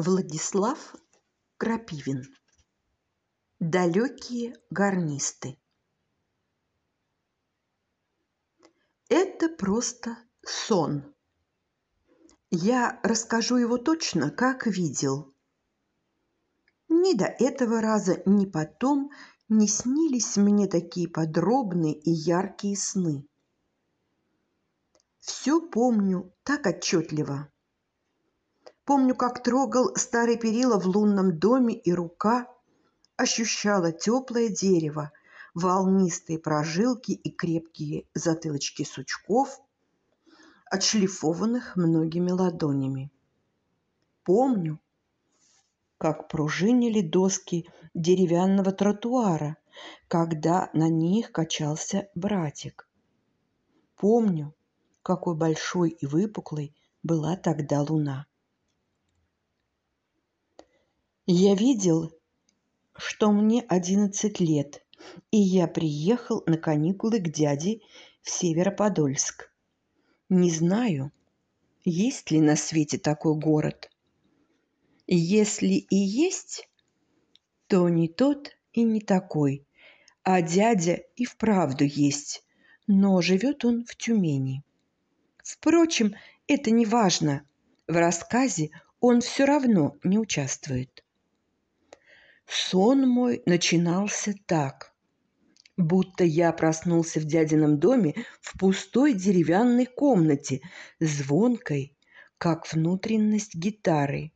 Владислав Крапивин Далекие гарнисты Это просто сон. Я расскажу его точно, как видел. Ни до этого раза, ни потом не снились мне такие подробные и яркие сны. Все помню так отчетливо. Помню, как трогал старые перила в лунном доме, и рука ощущала теплое дерево, волнистые прожилки и крепкие затылочки сучков, отшлифованных многими ладонями. Помню, как пружинили доски деревянного тротуара, когда на них качался братик. Помню, какой большой и выпуклой была тогда луна. Я видел, что мне одиннадцать лет, и я приехал на каникулы к дяде в Североподольск. Не знаю, есть ли на свете такой город. Если и есть, то не тот и не такой, а дядя и вправду есть, но живет он в Тюмени. Впрочем, это не важно. В рассказе он все равно не участвует. Сон мой начинался так, будто я проснулся в дядином доме в пустой деревянной комнате, звонкой, как внутренность гитары,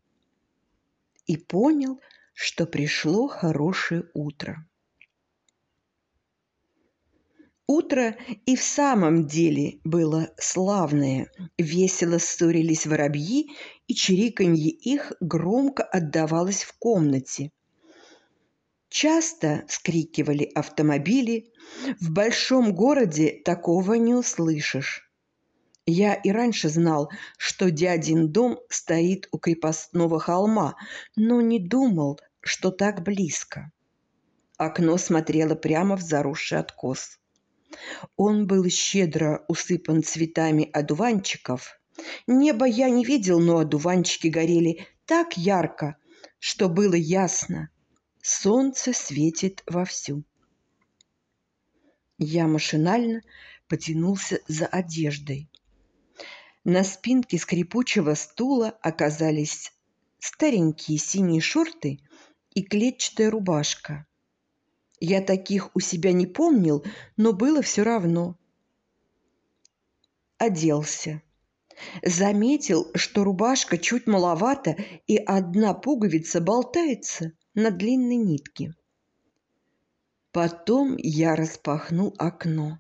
и понял, что пришло хорошее утро. Утро и в самом деле было славное. Весело ссорились воробьи, и чириканье их громко отдавалось в комнате – Часто вскрикивали автомобили. В большом городе такого не услышишь. Я и раньше знал, что дядин дом стоит у крепостного холма, но не думал, что так близко. Окно смотрело прямо в заросший откос. Он был щедро усыпан цветами одуванчиков. Небо я не видел, но одуванчики горели так ярко, что было ясно, Солнце светит вовсю. Я машинально потянулся за одеждой. На спинке скрипучего стула оказались старенькие синие шорты и клетчатая рубашка. Я таких у себя не помнил, но было все равно. Оделся. Заметил, что рубашка чуть маловата, и одна пуговица болтается на длинной нитке. Потом я распахнул окно.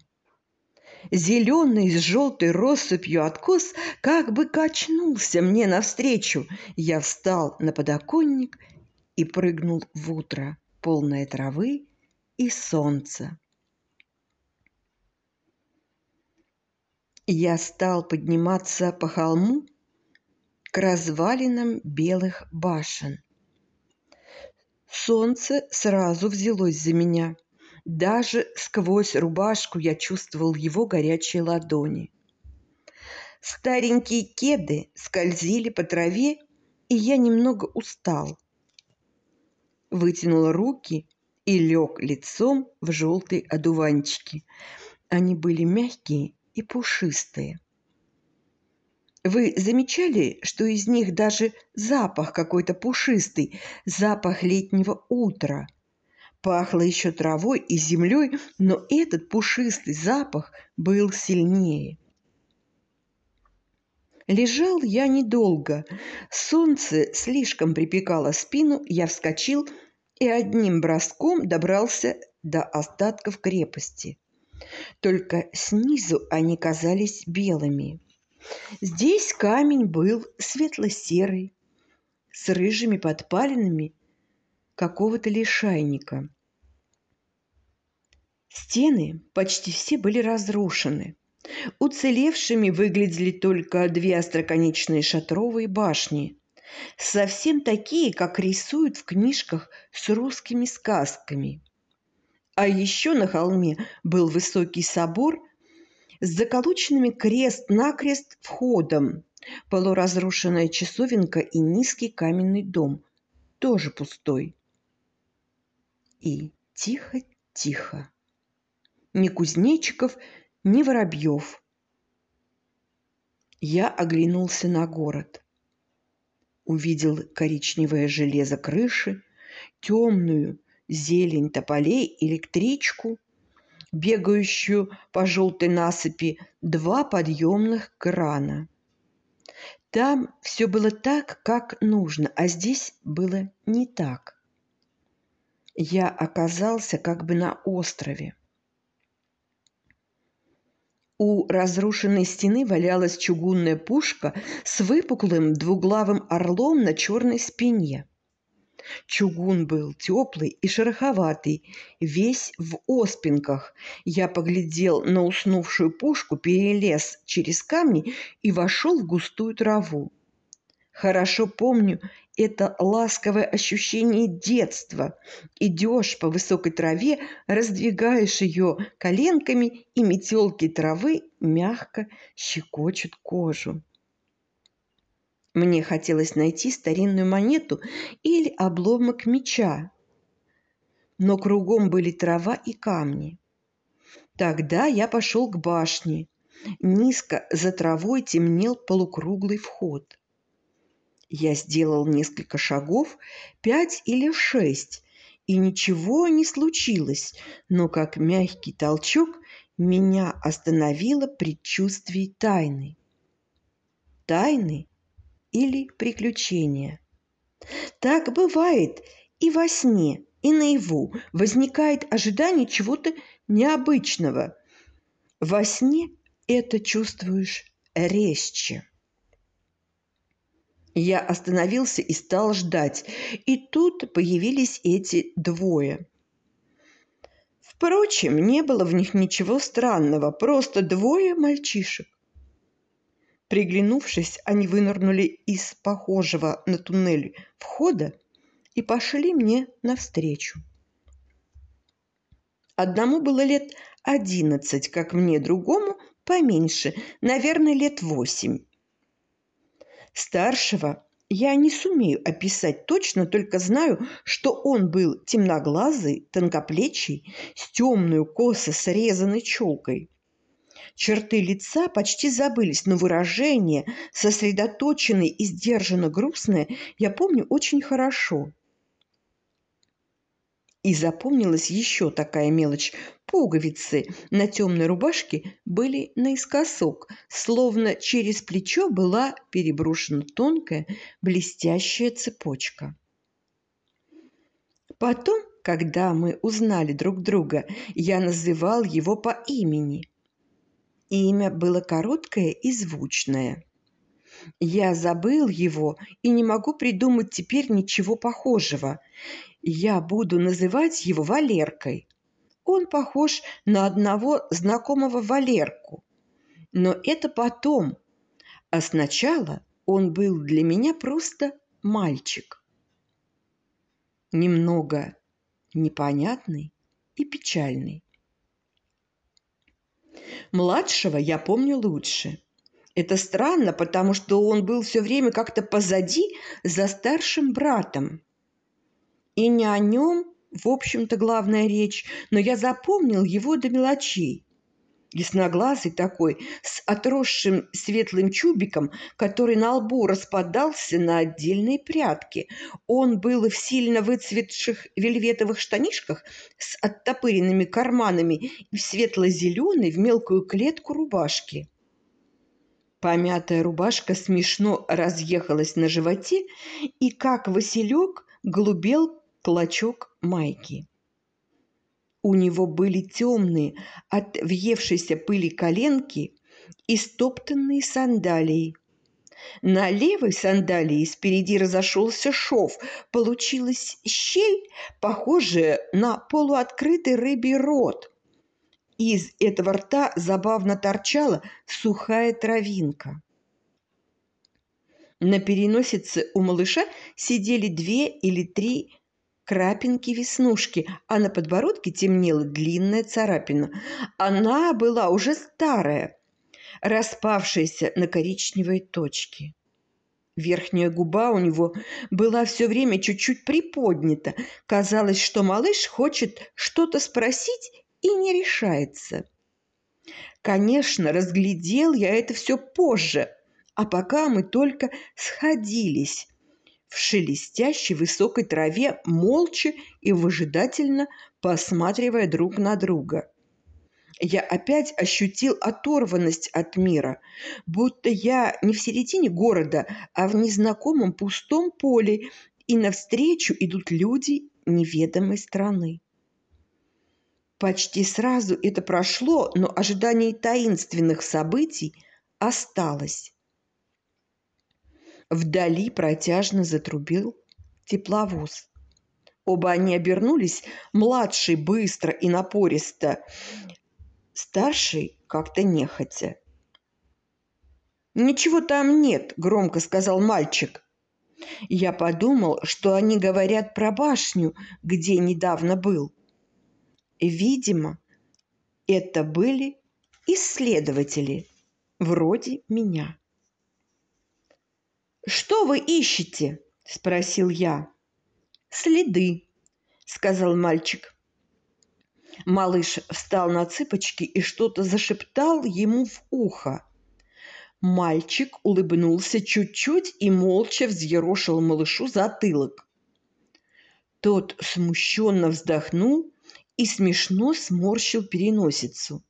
Зеленый с желтой россыпью откос как бы качнулся мне навстречу. Я встал на подоконник и прыгнул в утро, полное травы и солнца. Я стал подниматься по холму к развалинам белых башен. Солнце сразу взялось за меня. Даже сквозь рубашку я чувствовал его горячие ладони. Старенькие кеды скользили по траве, и я немного устал. Вытянул руки и лег лицом в желтые одуванчики. Они были мягкие и пушистые. Вы замечали, что из них даже запах какой-то пушистый, запах летнего утра? Пахло еще травой и землей, но этот пушистый запах был сильнее. Лежал я недолго. Солнце слишком припекало спину, я вскочил и одним броском добрался до остатков крепости. Только снизу они казались белыми. Здесь камень был светло-серый, с рыжими подпалинами какого-то лишайника. Стены почти все были разрушены. Уцелевшими выглядели только две остроконечные шатровые башни, совсем такие, как рисуют в книжках с русскими сказками. А еще на холме был высокий собор – с заколоченными крест-накрест входом, полуразрушенная часовенка и низкий каменный дом, тоже пустой. И тихо-тихо. Ни кузнечиков, ни воробьев. Я оглянулся на город. Увидел коричневое железо крыши, темную зелень тополей, электричку, бегающую по желтой насыпи два подъемных крана. Там все было так, как нужно, а здесь было не так. Я оказался как бы на острове. У разрушенной стены валялась чугунная пушка с выпуклым двуглавым орлом на черной спине. Чугун был теплый и шероховатый, весь в оспинках. Я поглядел на уснувшую пушку, перелез через камни и вошел в густую траву. Хорошо помню это ласковое ощущение детства. Идешь по высокой траве, раздвигаешь ее коленками, и метелки травы мягко щекочут кожу. Мне хотелось найти старинную монету или обломок меча, но кругом были трава и камни. Тогда я пошел к башне. Низко за травой темнел полукруглый вход. Я сделал несколько шагов, пять или шесть, и ничего не случилось, но как мягкий толчок меня остановило предчувствие тайны. Тайны или приключения. Так бывает и во сне, и наяву возникает ожидание чего-то необычного. Во сне это чувствуешь резче. Я остановился и стал ждать, и тут появились эти двое. Впрочем, не было в них ничего странного, просто двое мальчишек. Приглянувшись, они вынырнули из похожего на туннель входа и пошли мне навстречу. Одному было лет одиннадцать, как мне, другому поменьше, наверное, лет восемь. Старшего я не сумею описать точно, только знаю, что он был темноглазый, тонкоплечий, с темную косо срезанной челкой. Черты лица почти забылись, но выражение, сосредоточенное и сдержанно грустное, я помню очень хорошо. И запомнилась еще такая мелочь. Пуговицы на темной рубашке были наискосок, словно через плечо была переброшена тонкая блестящая цепочка. Потом, когда мы узнали друг друга, я называл его по имени – Имя было короткое и звучное. Я забыл его и не могу придумать теперь ничего похожего. Я буду называть его Валеркой. Он похож на одного знакомого Валерку. Но это потом. А сначала он был для меня просто мальчик. Немного непонятный и печальный. Младшего я помню лучше. Это странно, потому что он был все время как-то позади за старшим братом. И не о нем, в общем-то, главная речь, но я запомнил его до мелочей ясноглазый такой, с отросшим светлым чубиком, который на лбу распадался на отдельные прядки. Он был в сильно выцветших вельветовых штанишках с оттопыренными карманами и в светло-зеленой в мелкую клетку рубашки. Помятая рубашка смешно разъехалась на животе, и, как василек, голубел клочок майки. У него были темные от въевшейся пыли коленки и стоптанные сандалии. На левой сандалии спереди разошелся шов. Получилась щель, похожая на полуоткрытый рыбий рот. Из этого рта забавно торчала сухая травинка. На переносице у малыша сидели две или три крапинки-веснушки, а на подбородке темнела длинная царапина. Она была уже старая. распавшиеся на коричневые точки. Верхняя губа у него была все время чуть-чуть приподнята. Казалось, что малыш хочет что-то спросить и не решается. Конечно, разглядел я это все позже, а пока мы только сходились в шелестящей высокой траве, молча и выжидательно посматривая друг на друга. Я опять ощутил оторванность от мира, будто я не в середине города, а в незнакомом пустом поле, и навстречу идут люди неведомой страны. Почти сразу это прошло, но ожидание таинственных событий осталось. Вдали протяжно затрубил тепловоз. Оба они обернулись, младший быстро и напористо, старший как-то нехотя. «Ничего там нет», – громко сказал мальчик. Я подумал, что они говорят про башню, где недавно был. Видимо, это были исследователи, вроде меня. «Что вы ищете?» – спросил я. «Следы», – сказал мальчик. Малыш встал на цыпочки и что-то зашептал ему в ухо. Мальчик улыбнулся чуть-чуть и молча взъерошил малышу затылок. Тот смущенно вздохнул и смешно сморщил переносицу.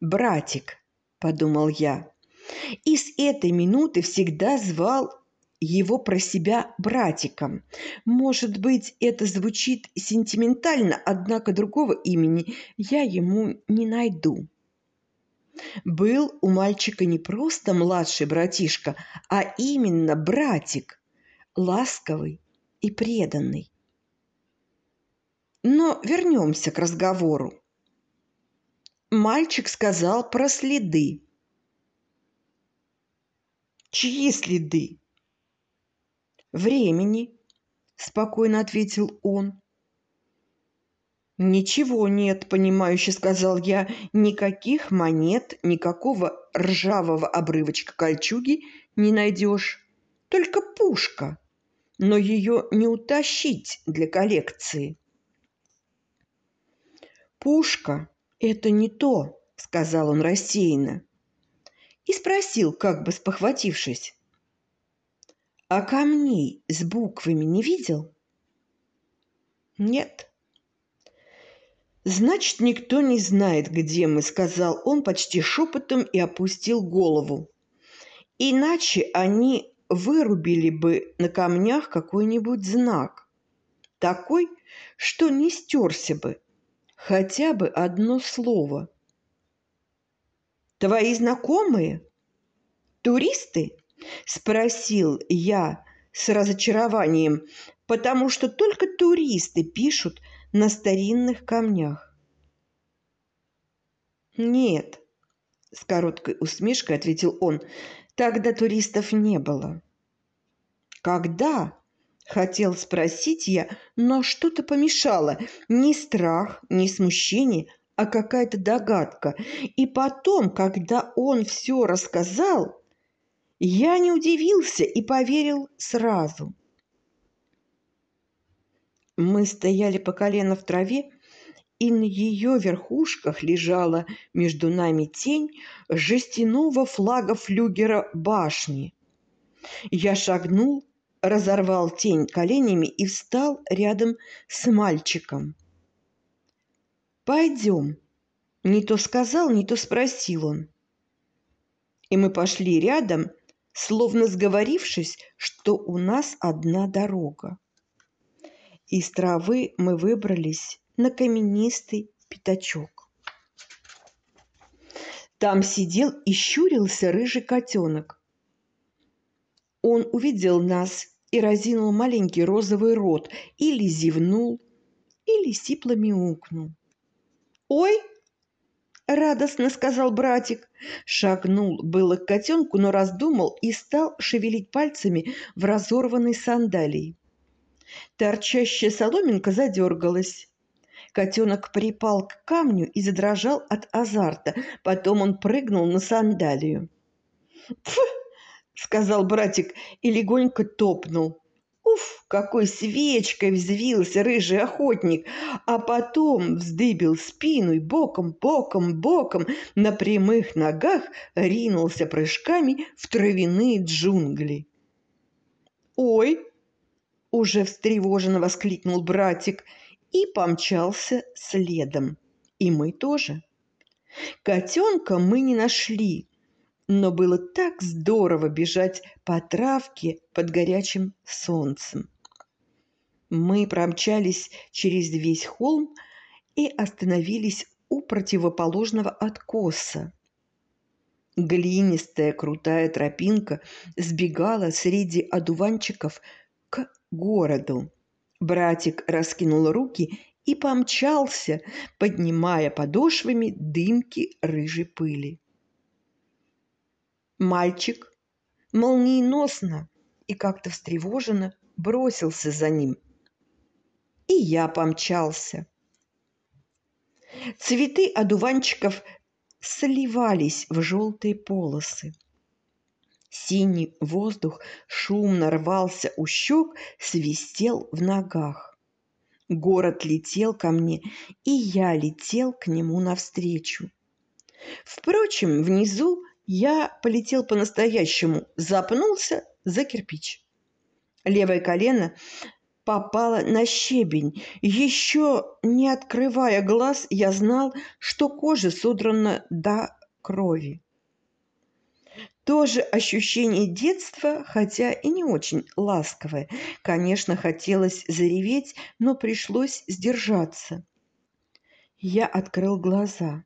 «Братик», — подумал я, и с этой минуты всегда звал его про себя братиком. Может быть, это звучит сентиментально, однако другого имени я ему не найду. Был у мальчика не просто младший братишка, а именно братик, ласковый и преданный. Но вернемся к разговору. Мальчик сказал про следы. Чьи следы? времени спокойно ответил он. Ничего нет понимающе сказал я. Никаких монет никакого ржавого обрывочка кольчуги не найдешь. Только пушка. Но ее не утащить для коллекции пушка это не то сказал он рассеянно и спросил как бы спохватившись а камней с буквами не видел? Нет. Значит, никто не знает, где мы, сказал он почти шепотом и опустил голову. Иначе они вырубили бы на камнях какой-нибудь знак. Такой, что не стерся бы хотя бы одно слово. Твои знакомые? Туристы? Спросил я с разочарованием, потому что только туристы пишут на старинных камнях. «Нет», – с короткой усмешкой ответил он, – «тогда туристов не было». «Когда?» – хотел спросить я, но что-то помешало. Ни страх, ни смущение, а какая-то догадка. И потом, когда он все рассказал, я не удивился и поверил сразу. Мы стояли по колено в траве, и на ее верхушках лежала между нами тень жестяного флага флюгера башни. Я шагнул, разорвал тень коленями и встал рядом с мальчиком. «Пойдем», — не то сказал, не то спросил он. И мы пошли рядом, словно сговорившись, что у нас одна дорога. Из травы мы выбрались на каменистый пятачок. Там сидел и щурился рыжий котенок. Он увидел нас и разинул маленький розовый рот, или зевнул, или сипло мяукнул. «Ой!» радостно сказал братик. Шагнул было к котенку, но раздумал и стал шевелить пальцами в разорванной сандалии. Торчащая соломинка задергалась. Котенок припал к камню и задрожал от азарта. Потом он прыгнул на сандалию. «Пф!» — сказал братик и легонько топнул. Уф, какой свечкой взвился рыжий охотник, а потом вздыбил спину и боком, боком, боком на прямых ногах ринулся прыжками в травяные джунгли. «Ой!» – уже встревоженно воскликнул братик и помчался следом. И мы тоже. Котенка мы не нашли, но было так здорово бежать по травке под горячим солнцем. Мы промчались через весь холм и остановились у противоположного откоса. Глинистая крутая тропинка сбегала среди одуванчиков к городу. Братик раскинул руки и помчался, поднимая подошвами дымки рыжей пыли. Мальчик молниеносно и как-то встревоженно бросился за ним. И я помчался. Цветы одуванчиков сливались в желтые полосы. Синий воздух шумно рвался у щек, свистел в ногах. Город летел ко мне, и я летел к нему навстречу. Впрочем, внизу я полетел по-настоящему, запнулся за кирпич. Левое колено попало на щебень. Еще не открывая глаз, я знал, что кожа содрана до крови. Тоже ощущение детства, хотя и не очень ласковое. Конечно, хотелось зареветь, но пришлось сдержаться. Я открыл глаза.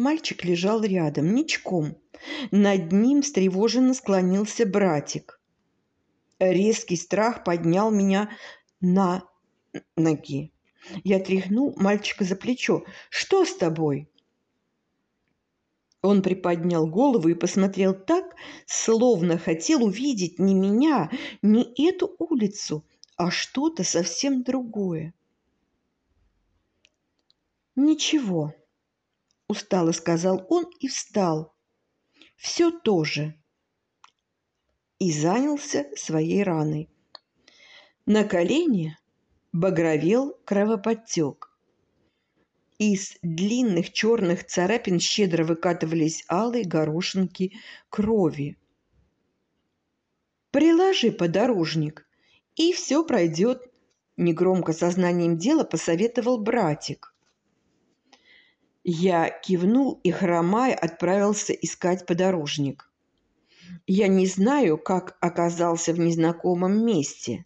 Мальчик лежал рядом, ничком. Над ним встревоженно склонился братик. Резкий страх поднял меня на ноги. Я тряхнул мальчика за плечо. «Что с тобой?» Он приподнял голову и посмотрел так, словно хотел увидеть не меня, не эту улицу, а что-то совсем другое. «Ничего», устало сказал он и встал. Все то же. И занялся своей раной. На колене багровел кровоподтек. Из длинных черных царапин щедро выкатывались алые горошинки крови. «Приложи подорожник, и все пройдет», — негромко сознанием дела посоветовал братик. Я кивнул и, хромая, отправился искать подорожник. Я не знаю, как оказался в незнакомом месте.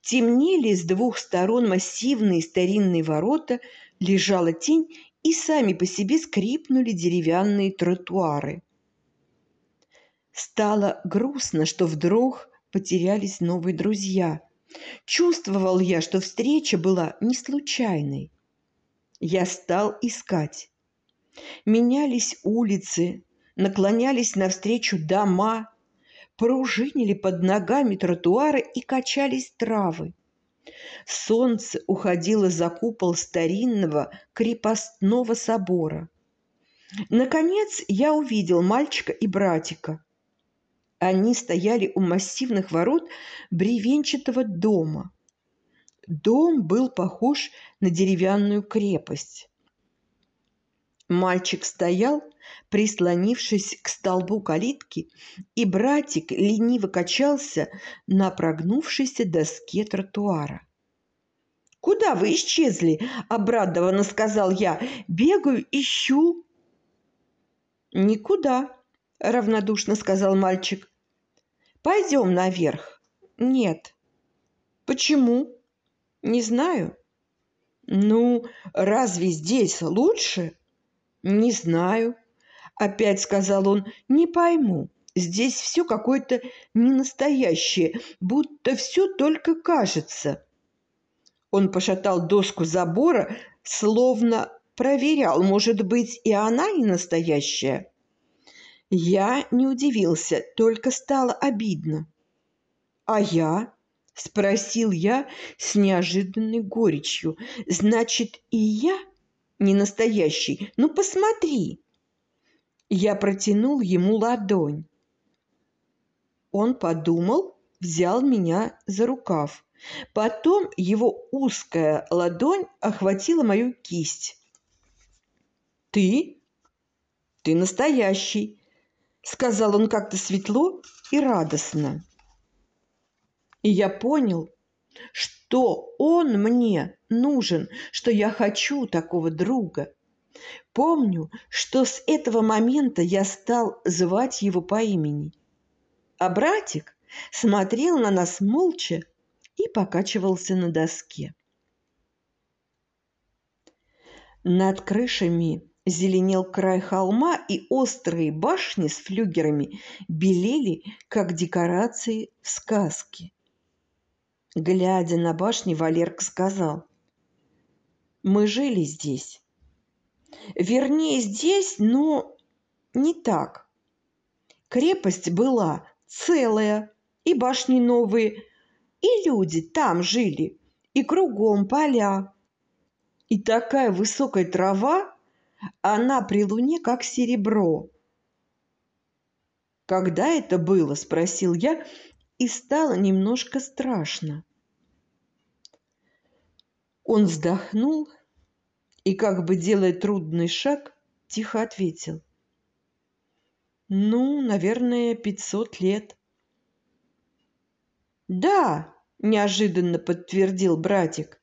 Темнели с двух сторон массивные старинные ворота, лежала тень, и сами по себе скрипнули деревянные тротуары. Стало грустно, что вдруг потерялись новые друзья. Чувствовал я, что встреча была не случайной. Я стал искать. Менялись улицы, наклонялись навстречу дома, пружинили под ногами тротуары и качались травы. Солнце уходило за купол старинного крепостного собора. Наконец я увидел мальчика и братика. Они стояли у массивных ворот бревенчатого дома. Дом был похож на деревянную крепость. Мальчик стоял, прислонившись к столбу калитки, и братик лениво качался на прогнувшейся доске тротуара. «Куда вы исчезли?» – обрадованно сказал я. «Бегаю, ищу». «Никуда», – равнодушно сказал мальчик. «Пойдем наверх». «Нет». «Почему?» Не знаю. Ну, разве здесь лучше? Не знаю. Опять сказал он, не пойму. Здесь все какое-то ненастоящее, будто все только кажется. Он пошатал доску забора, словно проверял, может быть, и она не настоящая. Я не удивился, только стало обидно. А я? – спросил я с неожиданной горечью. «Значит, и я не настоящий? Ну, посмотри!» Я протянул ему ладонь. Он подумал, взял меня за рукав. Потом его узкая ладонь охватила мою кисть. «Ты? Ты настоящий!» – сказал он как-то светло и радостно. И я понял, что он мне нужен, что я хочу такого друга. Помню, что с этого момента я стал звать его по имени. А братик смотрел на нас молча и покачивался на доске. Над крышами зеленел край холма, и острые башни с флюгерами белели, как декорации в сказке. Глядя на башни, Валерка сказал, «Мы жили здесь. Вернее, здесь, но не так. Крепость была целая, и башни новые, и люди там жили, и кругом поля. И такая высокая трава, она при луне как серебро. «Когда это было?» – спросил я, и стало немножко страшно. Он вздохнул и, как бы делая трудный шаг, тихо ответил. «Ну, наверное, пятьсот лет». «Да!» – неожиданно подтвердил братик.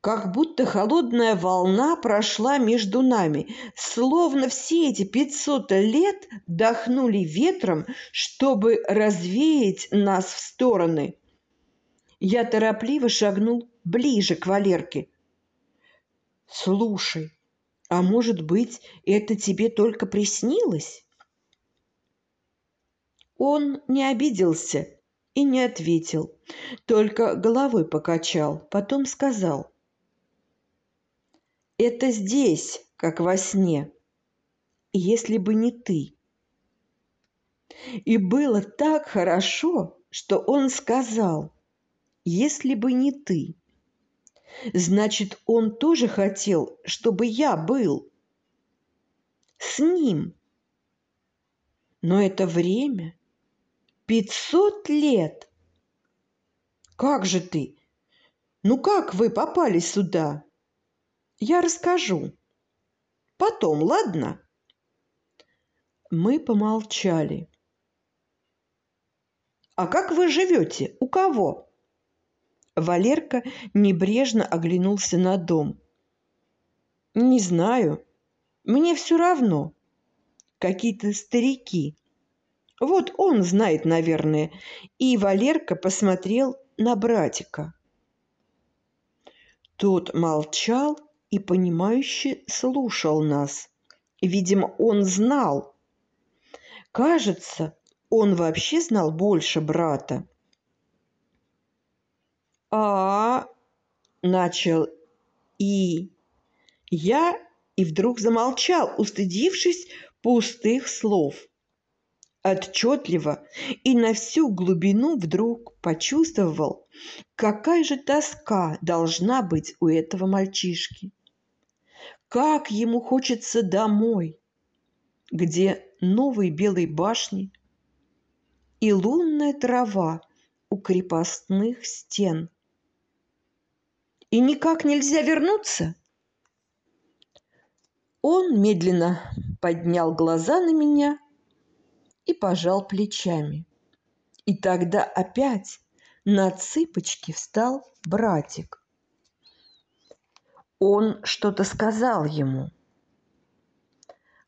Как будто холодная волна прошла между нами, словно все эти пятьсот лет дохнули ветром, чтобы развеять нас в стороны. Я торопливо шагнул ближе к Валерке. «Слушай, а может быть, это тебе только приснилось?» Он не обиделся и не ответил, только головой покачал, потом сказал – это здесь, как во сне. Если бы не ты. И было так хорошо, что он сказал, если бы не ты. Значит, он тоже хотел, чтобы я был с ним. Но это время пятьсот лет. Как же ты? Ну как вы попали сюда? Я расскажу. Потом, ладно?» Мы помолчали. «А как вы живете? У кого?» Валерка небрежно оглянулся на дом. «Не знаю. Мне все равно. Какие-то старики. Вот он знает, наверное». И Валерка посмотрел на братика. Тот молчал и понимающе слушал нас. Видимо, он знал. Кажется, он вообще знал больше брата. А, начал и я и вдруг замолчал, устыдившись пустых слов. Отчетливо и на всю глубину вдруг почувствовал, какая же тоска должна быть у этого мальчишки. Как ему хочется домой, где новые белые башни и лунная трава у крепостных стен. И никак нельзя вернуться? Он медленно поднял глаза на меня и пожал плечами. И тогда опять на цыпочки встал братик. Он что-то сказал ему.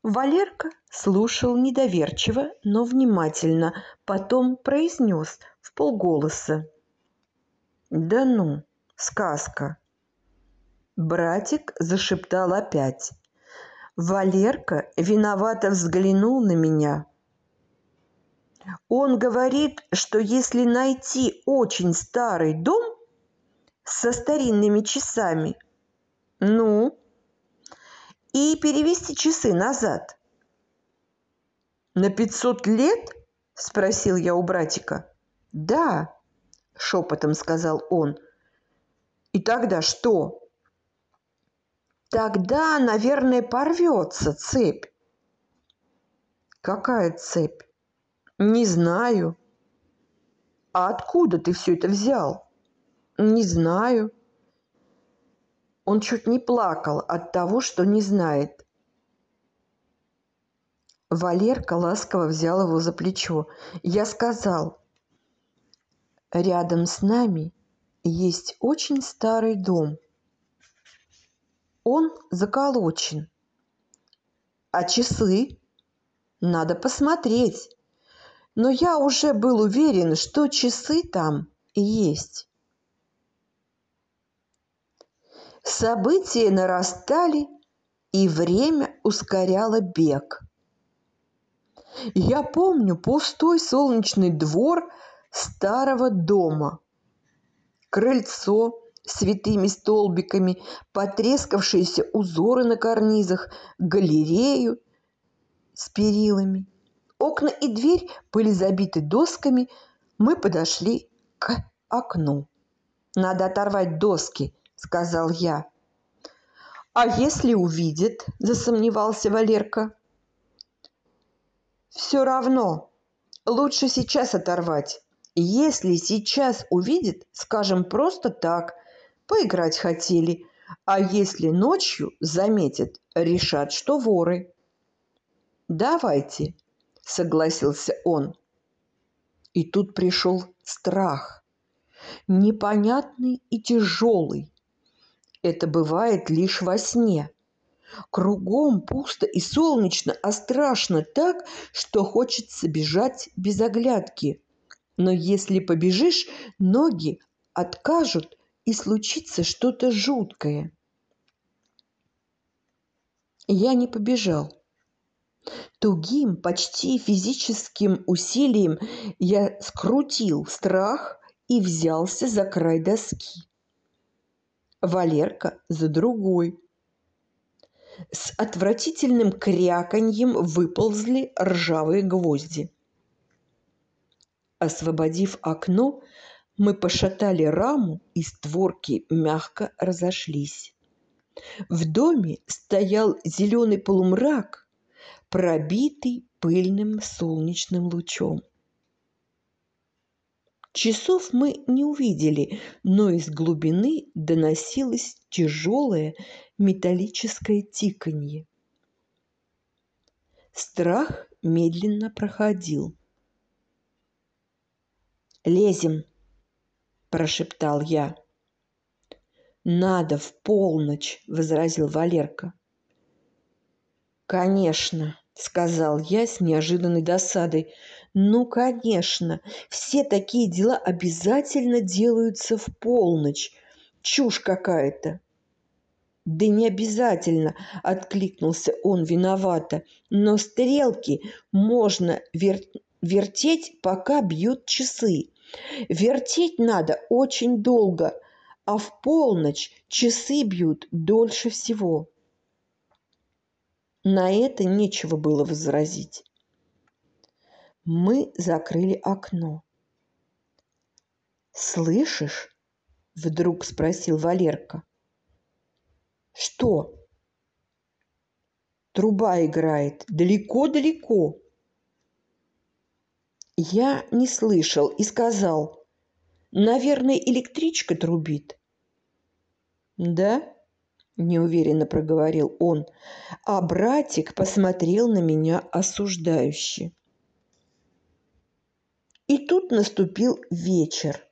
Валерка слушал недоверчиво, но внимательно, потом произнес в полголоса. «Да ну, сказка!» Братик зашептал опять. Валерка виновато взглянул на меня. Он говорит, что если найти очень старый дом со старинными часами – ну? И перевести часы назад. На пятьсот лет? Спросил я у братика. Да, шепотом сказал он. И тогда что? Тогда, наверное, порвется цепь. Какая цепь? Не знаю. А откуда ты все это взял? Не знаю. Он чуть не плакал от того, что не знает. Валерка ласково взял его за плечо. Я сказал, рядом с нами есть очень старый дом. Он заколочен. А часы? Надо посмотреть. Но я уже был уверен, что часы там есть. События нарастали, и время ускоряло бег. Я помню пустой солнечный двор старого дома. Крыльцо с витыми столбиками, потрескавшиеся узоры на карнизах, галерею с перилами. Окна и дверь были забиты досками. Мы подошли к окну. «Надо оторвать доски», — сказал я. «А если увидит?» – засомневался Валерка. «Все равно. Лучше сейчас оторвать. Если сейчас увидит, скажем просто так, поиграть хотели, а если ночью заметят, решат, что воры. «Давайте», — согласился он. И тут пришел страх, непонятный и тяжелый. Это бывает лишь во сне. Кругом пусто и солнечно, а страшно так, что хочется бежать без оглядки. Но если побежишь, ноги откажут, и случится что-то жуткое. Я не побежал. Тугим, почти физическим усилием я скрутил страх и взялся за край доски. Валерка за другой. С отвратительным кряканьем выползли ржавые гвозди. Освободив окно, мы пошатали раму, и створки мягко разошлись. В доме стоял зеленый полумрак, пробитый пыльным солнечным лучом. Часов мы не увидели, но из глубины доносилось тяжелое металлическое тиканье. Страх медленно проходил. «Лезем!» прошептал я. «Надо в полночь», — возразил Валерка. «Конечно», — сказал я с неожиданной досадой. «Ну, конечно, все такие дела обязательно делаются в полночь. Чушь какая-то». «Да не обязательно», — откликнулся он виновато. «Но стрелки можно вер... вертеть, пока бьют часы. Вертеть надо очень долго, а в полночь часы бьют дольше всего. На это нечего было возразить. Мы закрыли окно. «Слышишь?» – вдруг спросил Валерка. «Что?» «Труба играет далеко-далеко». Я не слышал и сказал, «Наверное, электричка трубит». «Да?» – неуверенно проговорил он, а братик посмотрел на меня осуждающе. И тут наступил вечер.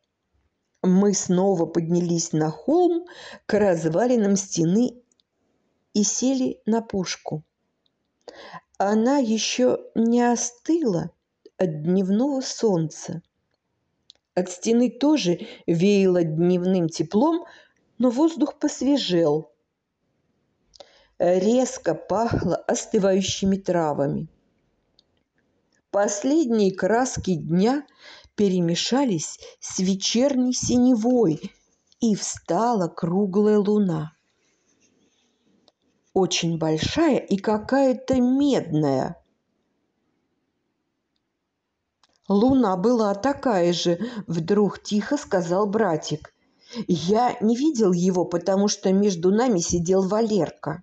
Мы снова поднялись на холм к развалинам стены и сели на пушку. Она еще не остыла, от дневного солнца. От стены тоже веяло дневным теплом, но воздух посвежел. Резко пахло остывающими травами. Последние краски дня перемешались с вечерней синевой, и встала круглая луна. Очень большая и какая-то медная – Луна была такая же, вдруг тихо сказал братик. Я не видел его, потому что между нами сидел Валерка.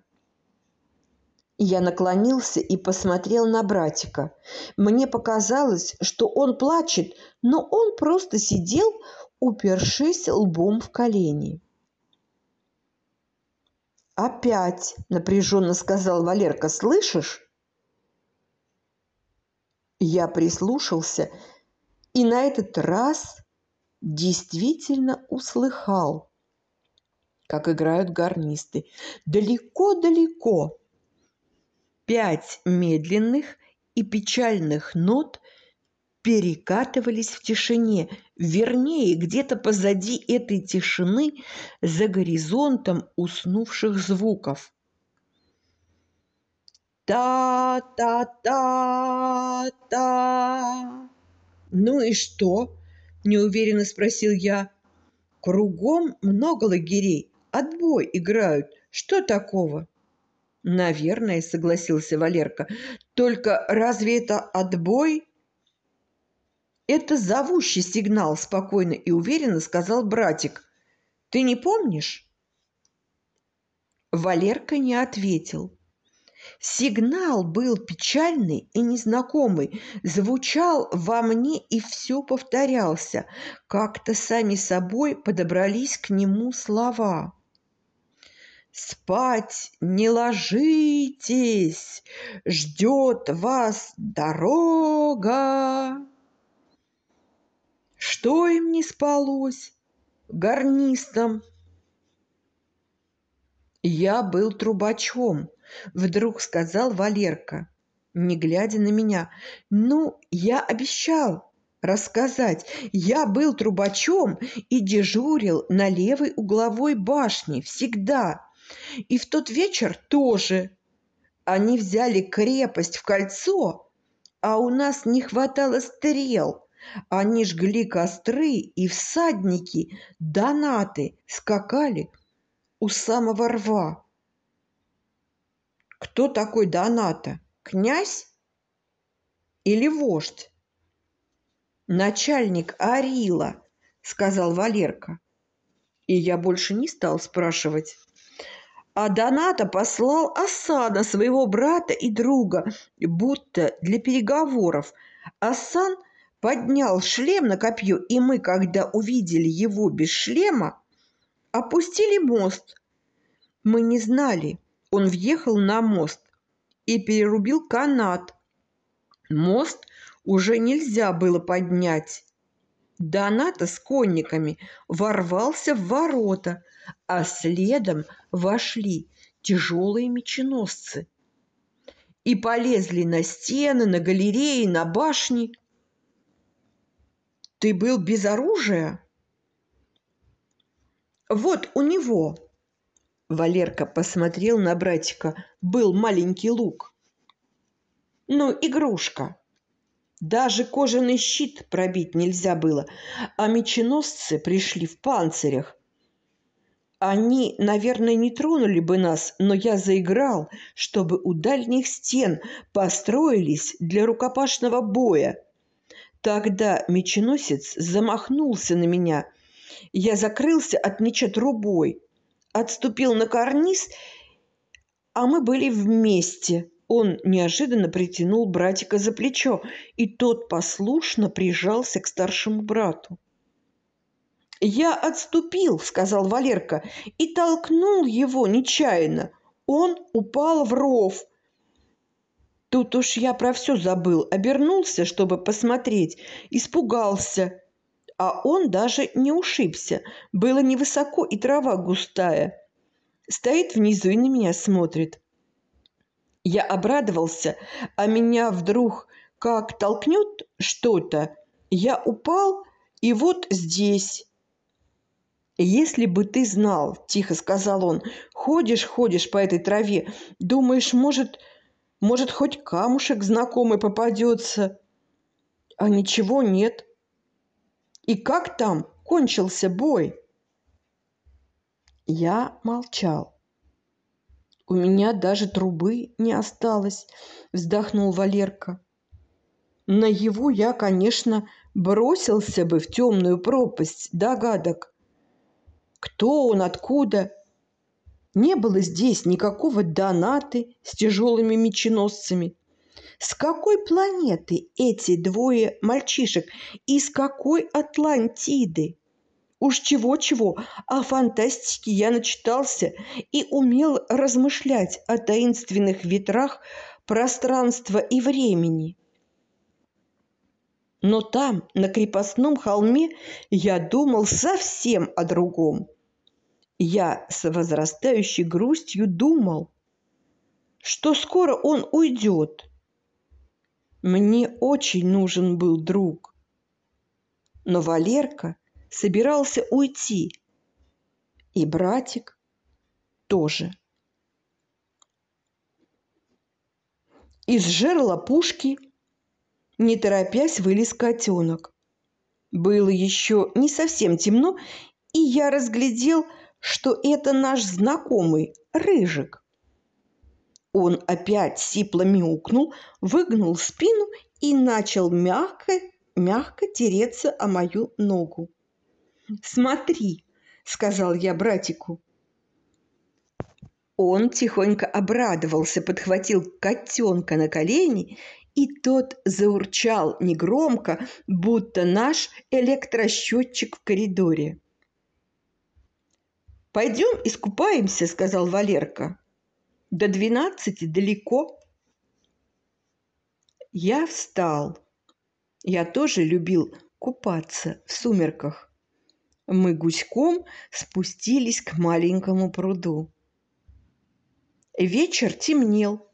Я наклонился и посмотрел на братика. Мне показалось, что он плачет, но он просто сидел, упершись лбом в колени. «Опять!» – напряженно сказал Валерка. «Слышишь?» Я прислушался и на этот раз действительно услыхал, как играют гарнисты. Далеко-далеко. Пять медленных и печальных нот перекатывались в тишине, вернее, где-то позади этой тишины, за горизонтом уснувших звуков. Та-та-та-та. Ну и что? Неуверенно спросил я. Кругом много лагерей. Отбой играют. Что такого? Наверное, согласился Валерка. Только разве это отбой? Это зовущий сигнал, спокойно и уверенно сказал братик. Ты не помнишь? Валерка не ответил. Сигнал был печальный и незнакомый, звучал во мне и все повторялся. Как-то сами собой подобрались к нему слова. «Спать не ложитесь, ждет вас дорога!» Что им не спалось? Гарнистам. Я был трубачом, Вдруг сказал Валерка, не глядя на меня. «Ну, я обещал рассказать. Я был трубачом и дежурил на левой угловой башне всегда. И в тот вечер тоже. Они взяли крепость в кольцо, а у нас не хватало стрел». Они жгли костры, и всадники, донаты, скакали у самого рва. Кто такой Доната? Князь или вождь? Начальник Арила, сказал Валерка. И я больше не стал спрашивать. А Доната послал Асана, своего брата и друга, будто для переговоров. Асан поднял шлем на копье, и мы, когда увидели его без шлема, опустили мост. Мы не знали, он въехал на мост и перерубил канат. Мост уже нельзя было поднять. Доната с конниками ворвался в ворота, а следом вошли тяжелые меченосцы и полезли на стены, на галереи, на башни. Ты был без оружия? Вот у него Валерка посмотрел на братика. Был маленький лук. Ну, игрушка. Даже кожаный щит пробить нельзя было, а меченосцы пришли в панцирях. Они, наверное, не тронули бы нас, но я заиграл, чтобы у дальних стен построились для рукопашного боя. Тогда меченосец замахнулся на меня. Я закрылся от меча трубой отступил на карниз, а мы были вместе. Он неожиданно притянул братика за плечо, и тот послушно прижался к старшему брату. «Я отступил», — сказал Валерка, — «и толкнул его нечаянно. Он упал в ров». Тут уж я про все забыл, обернулся, чтобы посмотреть, испугался а он даже не ушибся. Было невысоко, и трава густая. Стоит внизу и на меня смотрит. Я обрадовался, а меня вдруг как толкнет что-то. Я упал, и вот здесь. «Если бы ты знал, — тихо сказал он, — ходишь, ходишь по этой траве, думаешь, может, может, хоть камушек знакомый попадется, а ничего нет. И как там кончился бой? Я молчал. У меня даже трубы не осталось, вздохнул Валерка. Наяву я, конечно, бросился бы в темную пропасть догадок. Кто он, откуда? Не было здесь никакого донаты с тяжелыми меченосцами. С какой планеты эти двое мальчишек? Из какой Атлантиды? Уж чего-чего, а фантастики я начитался и умел размышлять о таинственных ветрах пространства и времени. Но там, на крепостном холме, я думал совсем о другом. Я с возрастающей грустью думал, что скоро он уйдет. Мне очень нужен был друг. Но Валерка собирался уйти, и братик тоже. Из жерла пушки не торопясь вылез котенок. Было еще не совсем темно, и я разглядел, что это наш знакомый Рыжик. Он опять сипло мяукнул, выгнул спину и начал мягко, мягко тереться о мою ногу. «Смотри!» — сказал я братику. Он тихонько обрадовался, подхватил котенка на колени и тот заурчал негромко, будто наш электросчетчик в коридоре. «Пойдем искупаемся», — сказал Валерка. «До двенадцати далеко». Я встал. Я тоже любил купаться в сумерках. Мы гуськом спустились к маленькому пруду. Вечер темнел.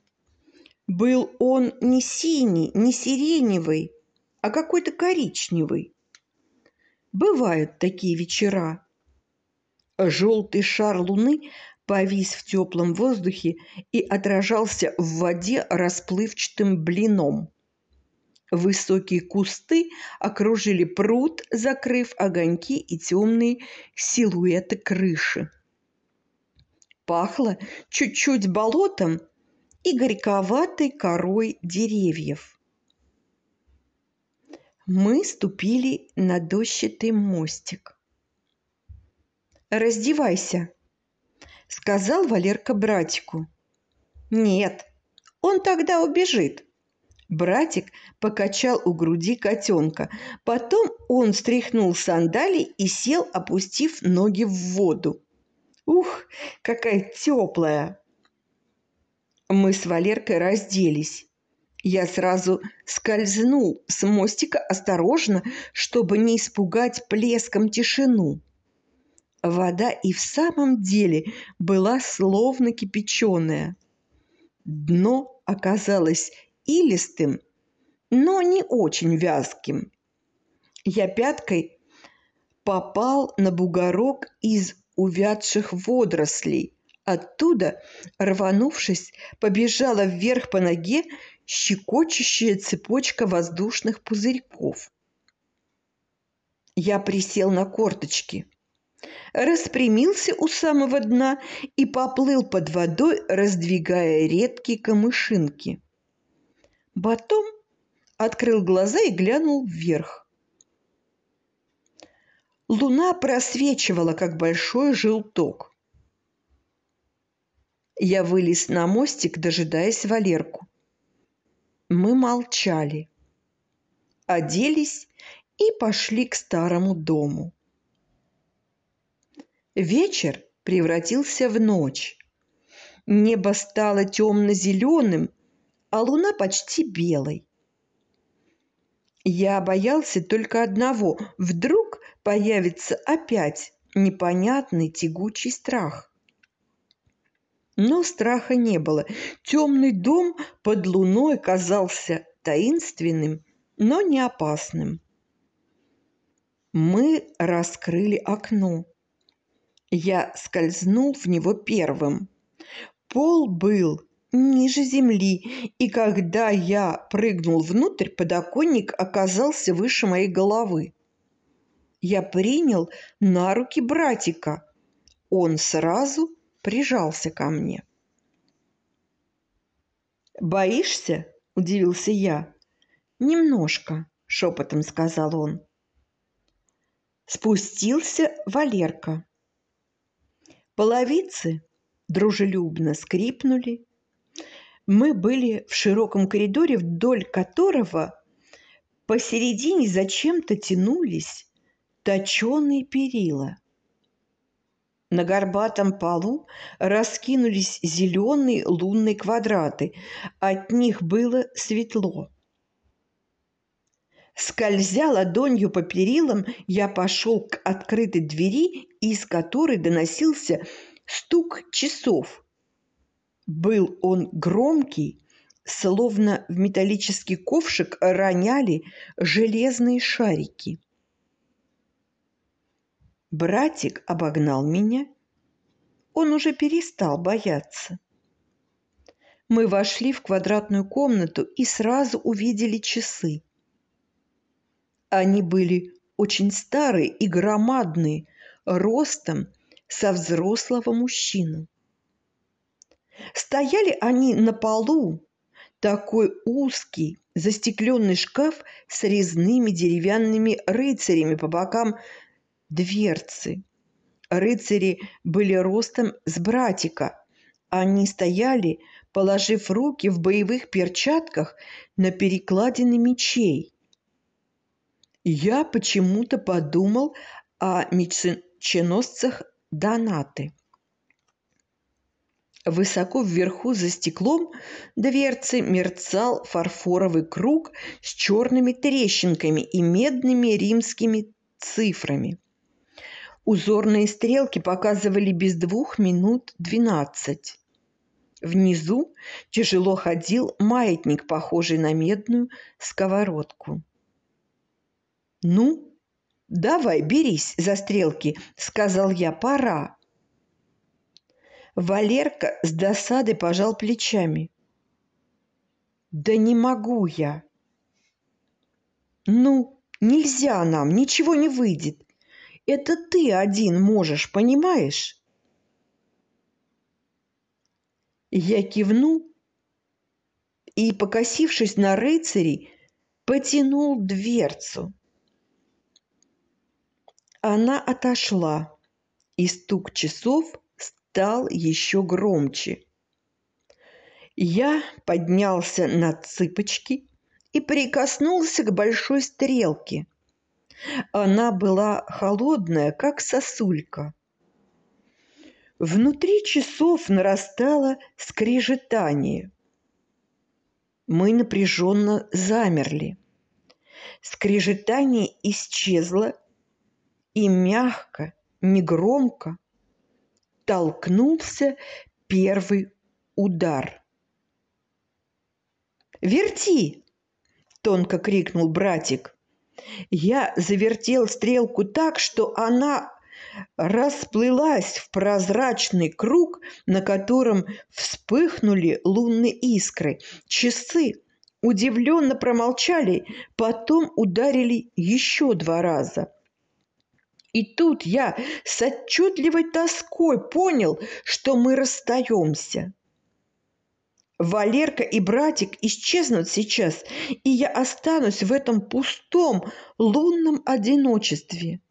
Был он не синий, не сиреневый, а какой-то коричневый. Бывают такие вечера. Желтый шар луны повис в теплом воздухе и отражался в воде расплывчатым блином. Высокие кусты окружили пруд, закрыв огоньки и темные силуэты крыши. Пахло чуть-чуть болотом и горьковатой корой деревьев. Мы ступили на дощатый мостик. «Раздевайся», — сказал Валерка братику. «Нет, он тогда убежит». Братик покачал у груди котенка. Потом он стряхнул сандалии и сел, опустив ноги в воду. «Ух, какая теплая!» Мы с Валеркой разделись. Я сразу скользнул с мостика осторожно, чтобы не испугать плеском тишину. Вода и в самом деле была словно кипяченая. Дно оказалось илистым, но не очень вязким. Я пяткой попал на бугорок из увядших водорослей, Оттуда, рванувшись, побежала вверх по ноге щекочущая цепочка воздушных пузырьков. Я присел на корточки, распрямился у самого дна и поплыл под водой, раздвигая редкие камышинки. Потом открыл глаза и глянул вверх. Луна просвечивала, как большой желток. Я вылез на мостик, дожидаясь Валерку. Мы молчали, оделись и пошли к старому дому. Вечер превратился в ночь. Небо стало темно-зеленым, а луна почти белой. Я боялся только одного – вдруг появится опять непонятный тягучий страх. Но страха не было. Темный дом под луной казался таинственным, но не опасным. Мы раскрыли окно. Я скользнул в него первым. Пол был ниже земли, и когда я прыгнул внутрь, подоконник оказался выше моей головы. Я принял на руки братика. Он сразу прижался ко мне. «Боишься?» – удивился я. «Немножко», — шепотом сказал он. Спустился Валерка. Половицы дружелюбно скрипнули. Мы были в широком коридоре, вдоль которого посередине зачем-то тянулись точеные перила. На горбатом полу раскинулись зеленые лунные квадраты. От них было светло. Скользя ладонью по перилам, я пошел к открытой двери, из которой доносился стук часов. Был он громкий, словно в металлический ковшик роняли железные шарики. Братик обогнал меня. Он уже перестал бояться. Мы вошли в квадратную комнату и сразу увидели часы. Они были очень старые и громадные, ростом со взрослого мужчину. Стояли они на полу, такой узкий, застекленный шкаф с резными деревянными рыцарями по бокам дверцы. Рыцари были ростом с братика. Они стояли, положив руки в боевых перчатках на перекладины мечей. Я почему-то подумал о меченосцах Донаты. Высоко вверху за стеклом дверцы мерцал фарфоровый круг с черными трещинками и медными римскими цифрами. Узорные стрелки показывали без двух минут двенадцать. Внизу тяжело ходил маятник, похожий на медную сковородку. «Ну, давай, берись за стрелки», — сказал я, — «пора». Валерка с досадой пожал плечами. «Да не могу я». «Ну, нельзя нам, ничего не выйдет. Это ты один можешь, понимаешь?» Я кивнул и, покосившись на рыцарей, потянул дверцу. Она отошла, и стук часов стал еще громче. Я поднялся на цыпочки и прикоснулся к большой стрелке. Она была холодная, как сосулька. Внутри часов нарастало скрежетание. Мы напряженно замерли. Скрежетание исчезло, и мягко, негромко толкнулся первый удар. «Верти!» – тонко крикнул братик. Я завертел стрелку так, что она расплылась в прозрачный круг, на котором вспыхнули лунные искры. Часы удивленно промолчали, потом ударили еще два раза. И тут я с отчетливой тоской понял, что мы расстаемся. Валерка и братик исчезнут сейчас, и я останусь в этом пустом лунном одиночестве.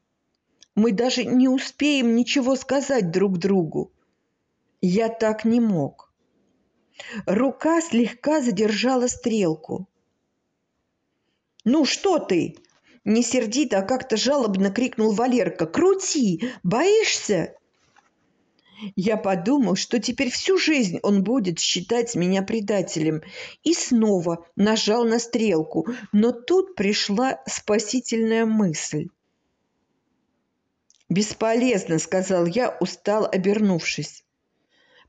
Мы даже не успеем ничего сказать друг другу. Я так не мог. Рука слегка задержала стрелку. «Ну что ты?» Не сердито, а как-то жалобно крикнул Валерка. «Крути! Боишься?» Я подумал, что теперь всю жизнь он будет считать меня предателем, и снова нажал на стрелку, но тут пришла спасительная мысль. «Бесполезно», — сказал я, устал обернувшись.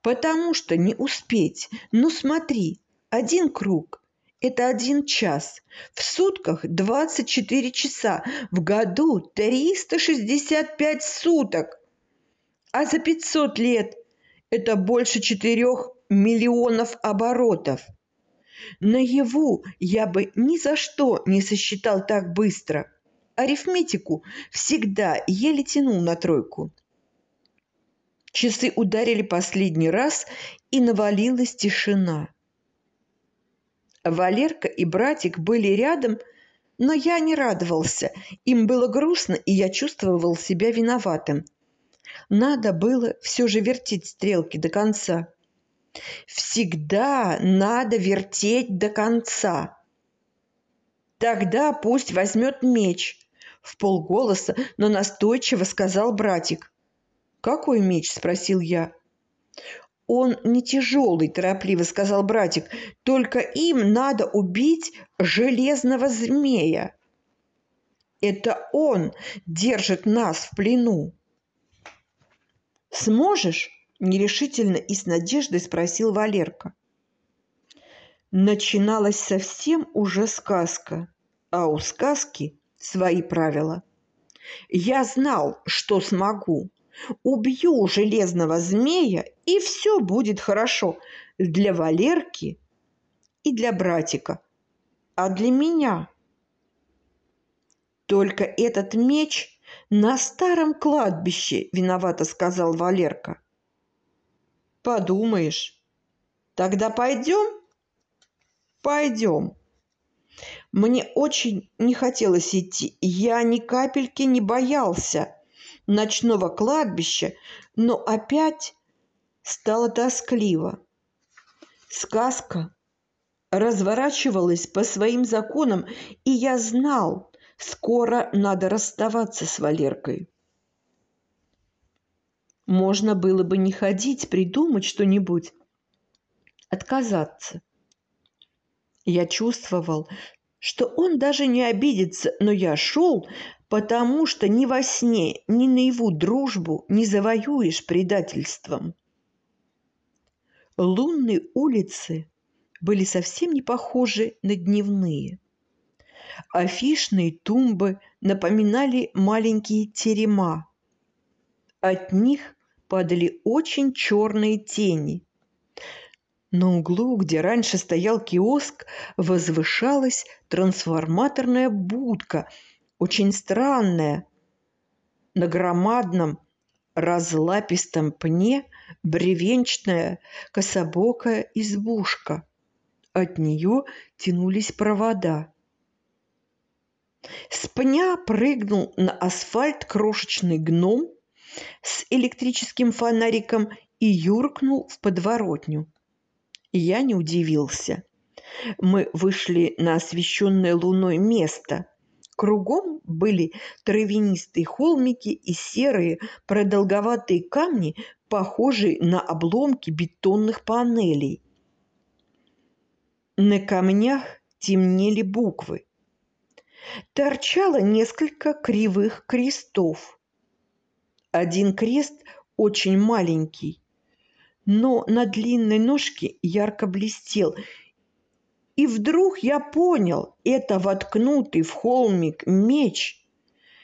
«Потому что не успеть. Ну смотри, один круг, это один час. В сутках 24 часа. В году 365 суток. А за 500 лет это больше 4 миллионов оборотов. Наяву я бы ни за что не сосчитал так быстро. Арифметику всегда еле тянул на тройку. Часы ударили последний раз, и навалилась тишина. Валерка и братик были рядом, но я не радовался. Им было грустно, и я чувствовал себя виноватым. Надо было все же вертеть стрелки до конца. Всегда надо вертеть до конца. Тогда пусть возьмет меч, в полголоса, но настойчиво сказал братик. Какой меч? спросил я. Он не тяжелый, торопливо сказал братик. Только им надо убить железного змея. Это он держит нас в плену. Сможешь? нерешительно и с надеждой спросил Валерка. Начиналась совсем уже сказка, а у сказки свои правила. Я знал, что смогу. Убью железного змея, и все будет хорошо для Валерки и для братика. А для меня? Только этот меч на старом кладбище, виновато сказал Валерка. Подумаешь. Тогда пойдем? Пойдем. Мне очень не хотелось идти. Я ни капельки не боялся ночного кладбища, но опять стало тоскливо. Сказка разворачивалась по своим законам, и я знал, скоро надо расставаться с Валеркой. Можно было бы не ходить, придумать что-нибудь, отказаться. Я чувствовал, что он даже не обидится, но я шел, потому что ни во сне, ни наяву дружбу не завоюешь предательством. Лунные улицы были совсем не похожи на дневные. Афишные тумбы напоминали маленькие терема. От них падали очень черные тени – на углу, где раньше стоял киоск, возвышалась трансформаторная будка, очень странная. На громадном разлапистом пне бревенчатая кособокая избушка. От нее тянулись провода. С пня прыгнул на асфальт крошечный гном с электрическим фонариком и юркнул в подворотню я не удивился. Мы вышли на освещенное луной место. Кругом были травянистые холмики и серые продолговатые камни, похожие на обломки бетонных панелей. На камнях темнели буквы. Торчало несколько кривых крестов. Один крест очень маленький, но на длинной ножке ярко блестел. И вдруг я понял, это воткнутый в холмик меч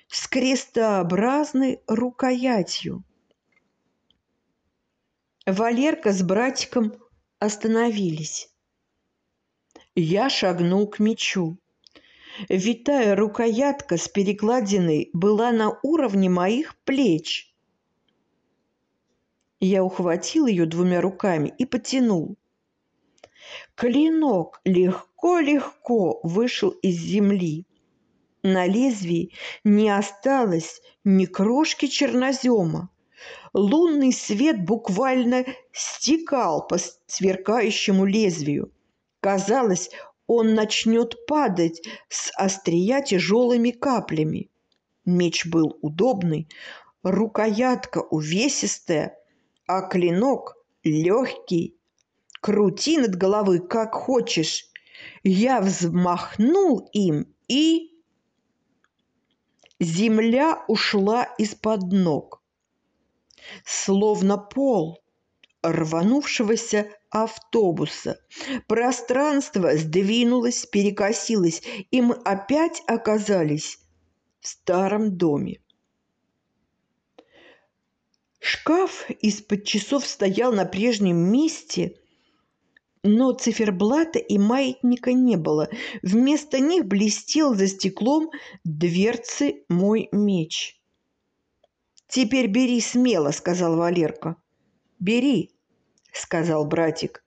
с крестообразной рукоятью. Валерка с братиком остановились. Я шагнул к мечу. Витая рукоятка с перекладиной была на уровне моих плеч – я ухватил ее двумя руками и потянул. Клинок легко-легко вышел из земли. На лезвии не осталось ни крошки чернозема. Лунный свет буквально стекал по сверкающему лезвию. Казалось, он начнет падать с острия тяжелыми каплями. Меч был удобный, рукоятка увесистая, а клинок легкий. Крути над головой, как хочешь. Я взмахнул им, и... Земля ушла из-под ног. Словно пол рванувшегося автобуса. Пространство сдвинулось, перекосилось, и мы опять оказались в старом доме. Шкаф из-под часов стоял на прежнем месте, но циферблата и маятника не было. Вместо них блестел за стеклом дверцы мой меч. «Теперь бери смело», — сказал Валерка. «Бери», — сказал братик.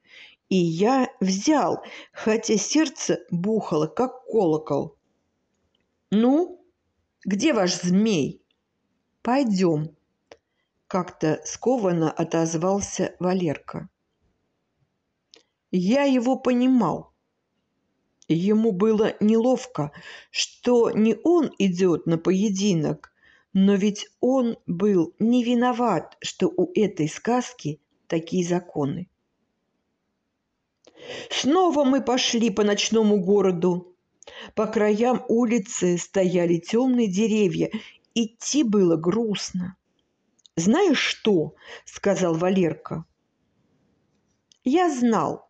и я взял, хотя сердце бухало, как колокол. «Ну, где ваш змей?» «Пойдем», – как-то скованно отозвался Валерка. Я его понимал. Ему было неловко, что не он идет на поединок, но ведь он был не виноват, что у этой сказки такие законы. Снова мы пошли по ночному городу. По краям улицы стояли темные деревья. Идти было грустно. «Знаешь что?» – сказал Валерка. Я знал.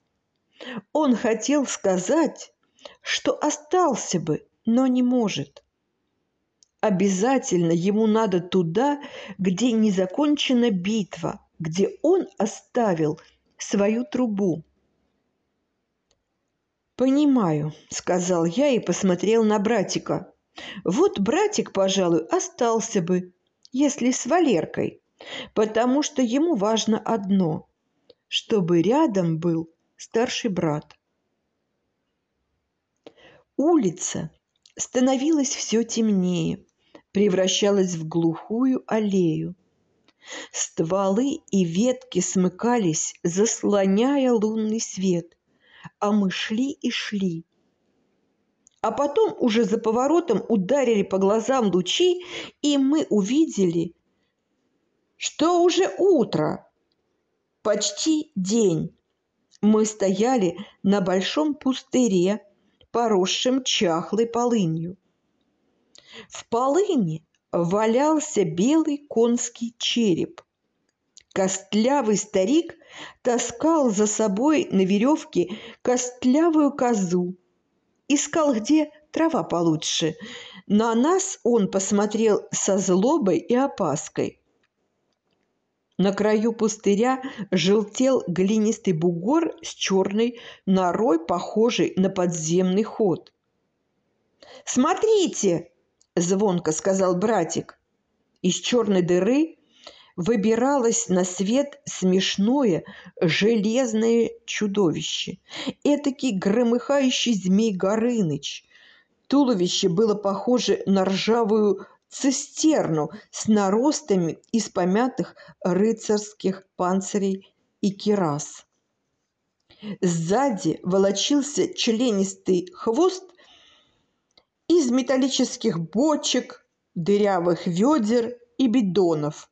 Он хотел сказать, что остался бы, но не может. Обязательно ему надо туда, где не закончена битва, где он оставил свою трубу. «Понимаю», — сказал я и посмотрел на братика. «Вот братик, пожалуй, остался бы, если с Валеркой, потому что ему важно одно — чтобы рядом был старший брат». Улица становилась все темнее, превращалась в глухую аллею. Стволы и ветки смыкались, заслоняя лунный свет, а мы шли и шли. А потом уже за поворотом ударили по глазам лучи, и мы увидели, что уже утро, почти день. Мы стояли на большом пустыре, поросшем чахлой полынью. В полыни валялся белый конский череп. Костлявый старик таскал за собой на веревке костлявую козу. Искал, где трава получше. На нас он посмотрел со злобой и опаской. На краю пустыря желтел глинистый бугор с черной норой, похожей на подземный ход. «Смотрите!» – звонко сказал братик. Из черной дыры выбиралось на свет смешное железное чудовище. Этакий громыхающий змей Горыныч. Туловище было похоже на ржавую цистерну с наростами из помятых рыцарских панцирей и кирас. Сзади волочился членистый хвост из металлических бочек, дырявых ведер и бидонов.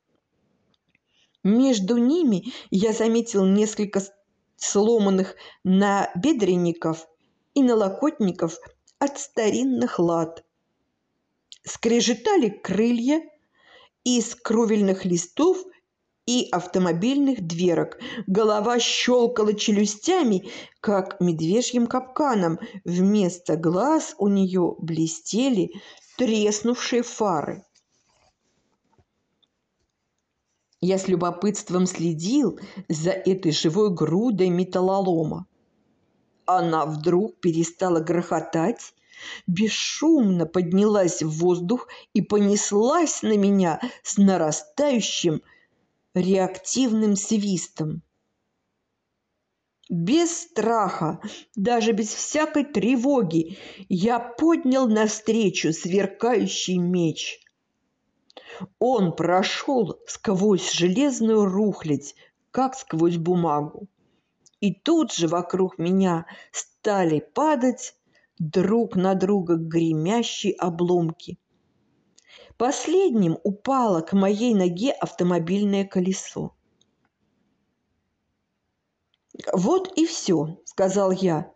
Между ними я заметил несколько сломанных набедренников и налокотников от старинных лад. Скрежетали крылья из кровельных листов и автомобильных дверок. Голова щелкала челюстями, как медвежьим капканом. Вместо глаз у нее блестели треснувшие фары. Я с любопытством следил за этой живой грудой металлолома. Она вдруг перестала грохотать, бесшумно поднялась в воздух и понеслась на меня с нарастающим реактивным свистом. Без страха, даже без всякой тревоги, я поднял навстречу сверкающий меч. Он прошел сквозь железную рухлядь, как сквозь бумагу. И тут же вокруг меня стали падать друг на друга гремящие обломки. Последним упало к моей ноге автомобильное колесо. «Вот и все», — сказал я.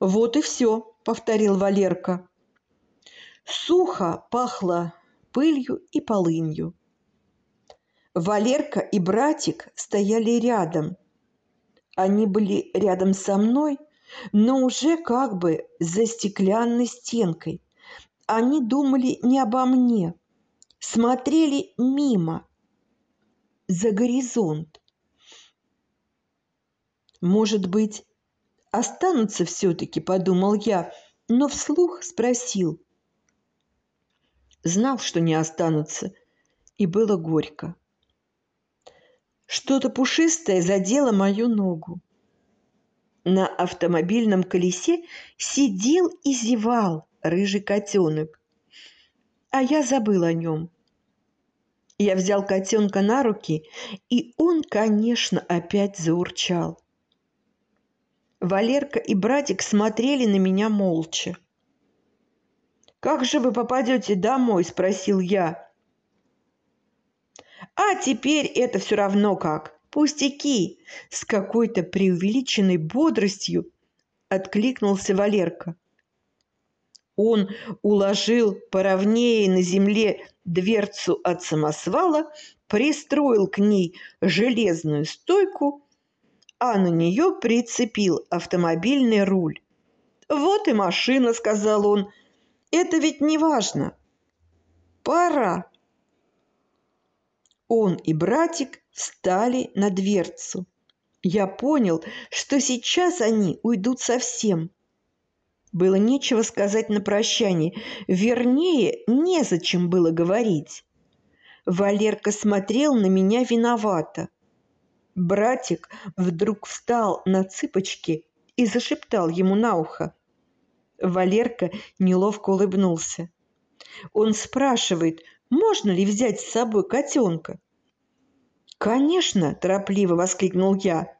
«Вот и все», — повторил Валерка. Сухо пахло пылью и полынью. Валерка и братик стояли рядом. Они были рядом со мной, но уже как бы за стеклянной стенкой. Они думали не обо мне, смотрели мимо, за горизонт. Может быть, останутся все-таки, подумал я, но вслух спросил – знал, что не останутся, и было горько. Что-то пушистое задело мою ногу. на автомобильном колесе сидел и зевал рыжий котенок. А я забыл о нем. Я взял котенка на руки, и он, конечно, опять заурчал. Валерка и братик смотрели на меня молча. «Как же вы попадете домой?» – спросил я. «А теперь это все равно как. Пустяки!» – с какой-то преувеличенной бодростью откликнулся Валерка. Он уложил поровнее на земле дверцу от самосвала, пристроил к ней железную стойку, а на нее прицепил автомобильный руль. «Вот и машина», — сказал он. «Это ведь не важно. Пора». Он и братик встали на дверцу. Я понял, что сейчас они уйдут совсем. Было нечего сказать на прощание, вернее, незачем было говорить. Валерка смотрел на меня виновато. Братик вдруг встал на цыпочки и зашептал ему на ухо. Валерка неловко улыбнулся. Он спрашивает, можно ли взять с собой котенка. «Конечно!» – торопливо воскликнул я.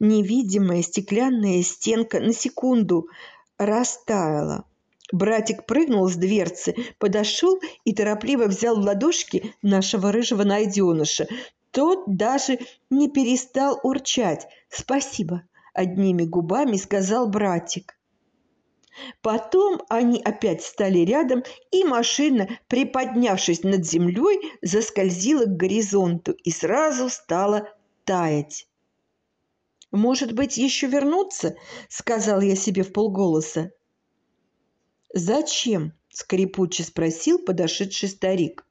Невидимая стеклянная стенка на секунду растаяла. Братик прыгнул с дверцы, подошел и торопливо взял в ладошки нашего рыжего найденыша. Тот даже не перестал урчать. «Спасибо!» – одними губами сказал братик. Потом они опять стали рядом, и машина, приподнявшись над землей, заскользила к горизонту и сразу стала таять. «Может быть, еще вернуться?» — сказал я себе в полголоса. «Зачем?» — скрипуче спросил подошедший старик.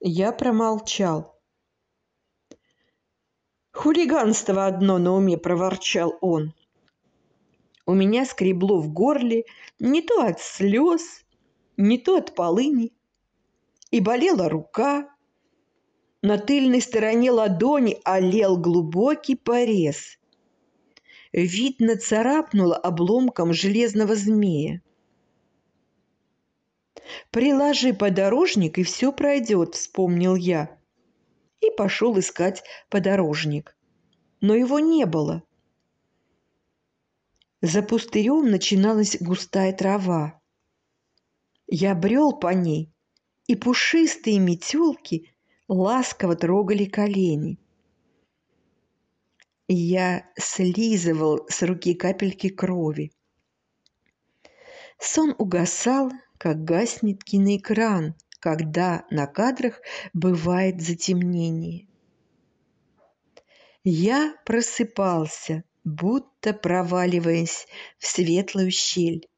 Я промолчал. «Хулиганство одно на уме!» — проворчал он. У меня скребло в горле не то от слез, не то от полыни. И болела рука, на тыльной стороне ладони олел глубокий порез. Видно, царапнуло обломком железного змея. «Приложи подорожник, и все пройдет», — вспомнил я. И пошел искать подорожник. Но его не было. За пустырем начиналась густая трава. Я брел по ней, и пушистые метелки ласково трогали колени. Я слизывал с руки капельки крови. Сон угасал, как гаснет киноэкран, когда на кадрах бывает затемнение. Я просыпался, будто проваливаясь в светлую щель.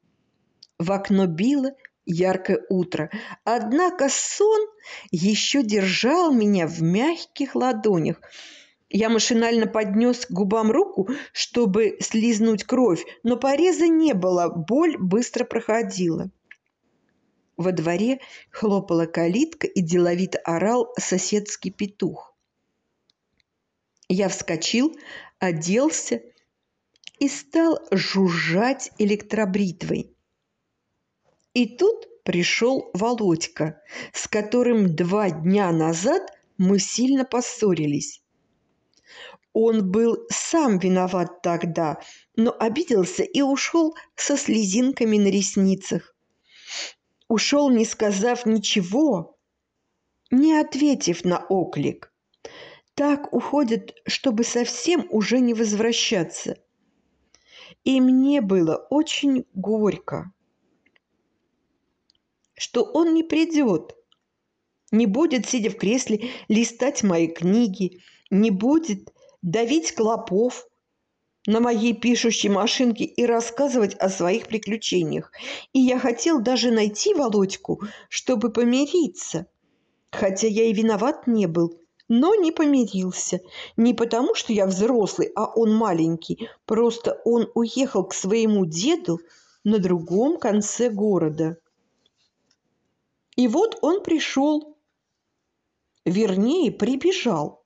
В окно било яркое утро. Однако сон еще держал меня в мягких ладонях. Я машинально поднес к губам руку, чтобы слизнуть кровь, но пореза не было, боль быстро проходила. Во дворе хлопала калитка и деловито орал соседский петух. Я вскочил, оделся и стал жужжать электробритвой. И тут пришел Володька, с которым два дня назад мы сильно поссорились. Он был сам виноват тогда, но обиделся и ушел со слезинками на ресницах. Ушел, не сказав ничего, не ответив на оклик. Так уходит, чтобы совсем уже не возвращаться. И мне было очень горько что он не придет, не будет, сидя в кресле, листать мои книги, не будет давить клопов на моей пишущей машинке и рассказывать о своих приключениях. И я хотел даже найти Володьку, чтобы помириться. Хотя я и виноват не был, но не помирился. Не потому, что я взрослый, а он маленький. Просто он уехал к своему деду на другом конце города. И вот он пришел, вернее, прибежал.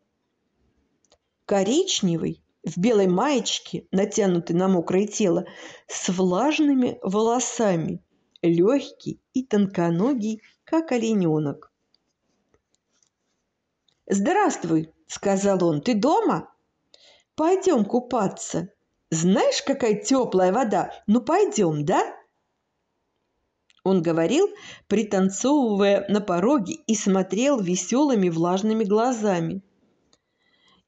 Коричневый, в белой маечке, натянутой на мокрое тело, с влажными волосами, легкий и тонконогий, как олененок. «Здравствуй!» – сказал он. «Ты дома? Пойдем купаться. Знаешь, какая теплая вода? Ну, пойдем, да?» Он говорил, пританцовывая на пороге и смотрел веселыми влажными глазами.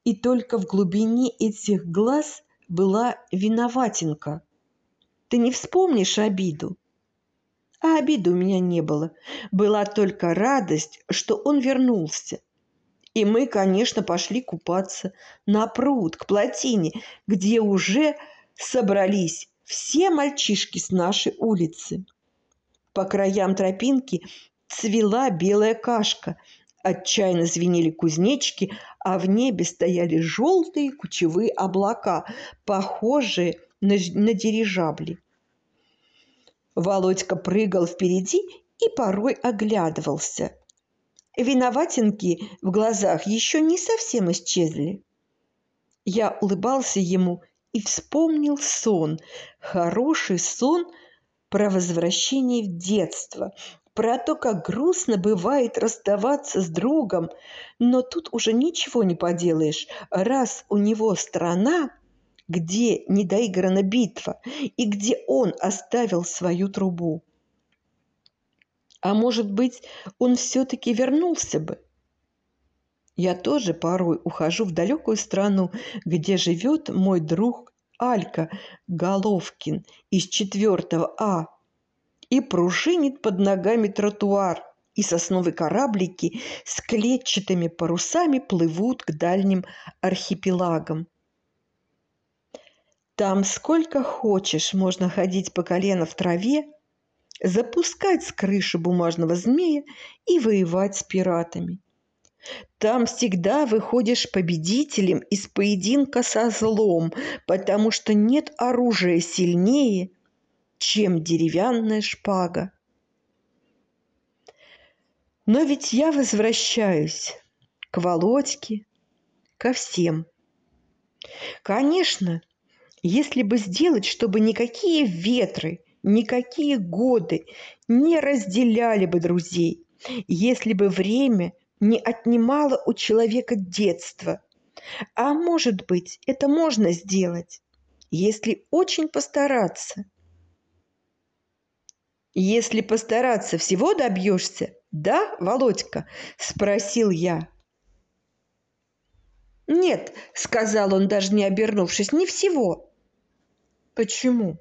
И только в глубине этих глаз была виноватинка. Ты не вспомнишь обиду? А обиды у меня не было. Была только радость, что он вернулся. И мы, конечно, пошли купаться на пруд, к плотине, где уже собрались все мальчишки с нашей улицы. По краям тропинки цвела белая кашка, отчаянно звенели кузнечки, а в небе стояли желтые кучевые облака, похожие на, на дирижабли. Володька прыгал впереди и порой оглядывался. Виноватинки в глазах еще не совсем исчезли. Я улыбался ему и вспомнил сон, хороший сон про возвращение в детство, про то, как грустно бывает расставаться с другом, но тут уже ничего не поделаешь, раз у него страна, где недоиграна битва и где он оставил свою трубу. А может быть, он все-таки вернулся бы? Я тоже порой ухожу в далекую страну, где живет мой друг Алька Головкин из 4 А и пружинит под ногами тротуар, и сосновые кораблики с клетчатыми парусами плывут к дальним архипелагам. Там сколько хочешь можно ходить по колено в траве, запускать с крыши бумажного змея и воевать с пиратами. Там всегда выходишь победителем из поединка со злом, потому что нет оружия сильнее, чем деревянная шпага. Но ведь я возвращаюсь к Володьке, ко всем. Конечно, если бы сделать, чтобы никакие ветры, никакие годы не разделяли бы друзей, если бы время не отнимало у человека детство. А может быть, это можно сделать, если очень постараться – если постараться, всего добьешься? Да, Володька? Спросил я. Нет, сказал он, даже не обернувшись, не всего. Почему?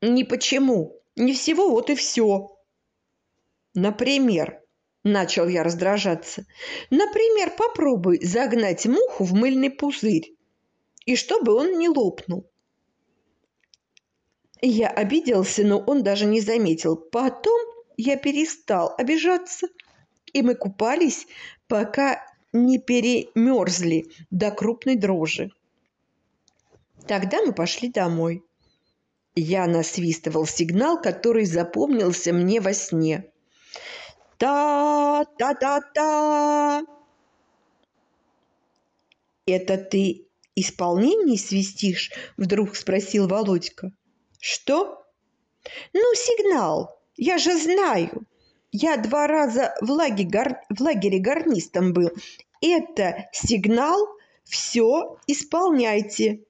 Не почему. Не всего, вот и все. Например, начал я раздражаться. Например, попробуй загнать муху в мыльный пузырь, и чтобы он не лопнул. Я обиделся, но он даже не заметил. Потом я перестал обижаться, и мы купались, пока не перемерзли до крупной дрожи. Тогда мы пошли домой. Я насвистывал сигнал, который запомнился мне во сне. Та-та-та-та! «Это ты исполнение свистишь?» – вдруг спросил Володька. Что? Ну, сигнал. Я же знаю. Я два раза в, лаге гар... в лагере гарнистом был. Это сигнал. Все, исполняйте.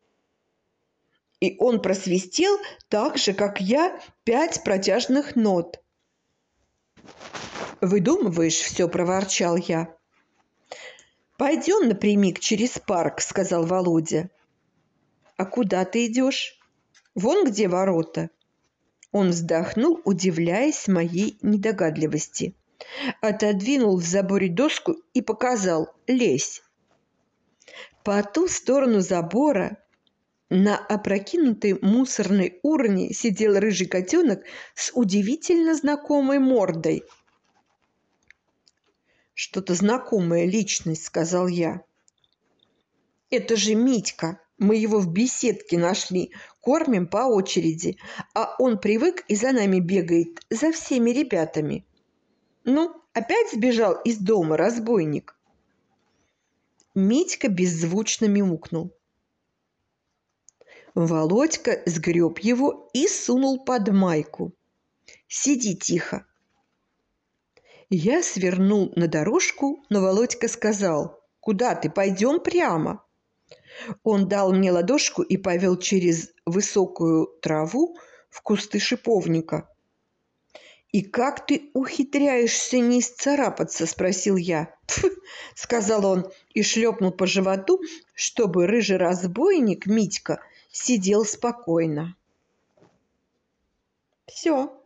И он просвистел так же, как я, пять протяжных нот. «Выдумываешь все», – проворчал я. «Пойдем напрямик через парк», – сказал Володя. «А куда ты идешь?» Вон где ворота. Он вздохнул, удивляясь моей недогадливости. Отодвинул в заборе доску и показал «Лезь». По ту сторону забора на опрокинутой мусорной урне сидел рыжий котенок с удивительно знакомой мордой. «Что-то знакомая личность», — сказал я. «Это же Митька!» Мы его в беседке нашли, кормим по очереди, а он привык и за нами бегает, за всеми ребятами. Ну, опять сбежал из дома разбойник. Митька беззвучно мяукнул. Володька сгреб его и сунул под майку. «Сиди тихо!» Я свернул на дорожку, но Володька сказал, «Куда ты? Пойдем прямо!» Он дал мне ладошку и повел через высокую траву в кусты шиповника. «И как ты ухитряешься не исцарапаться?» – спросил я. «Пф!» – сказал он и шлепнул по животу, чтобы рыжий разбойник Митька сидел спокойно. Все.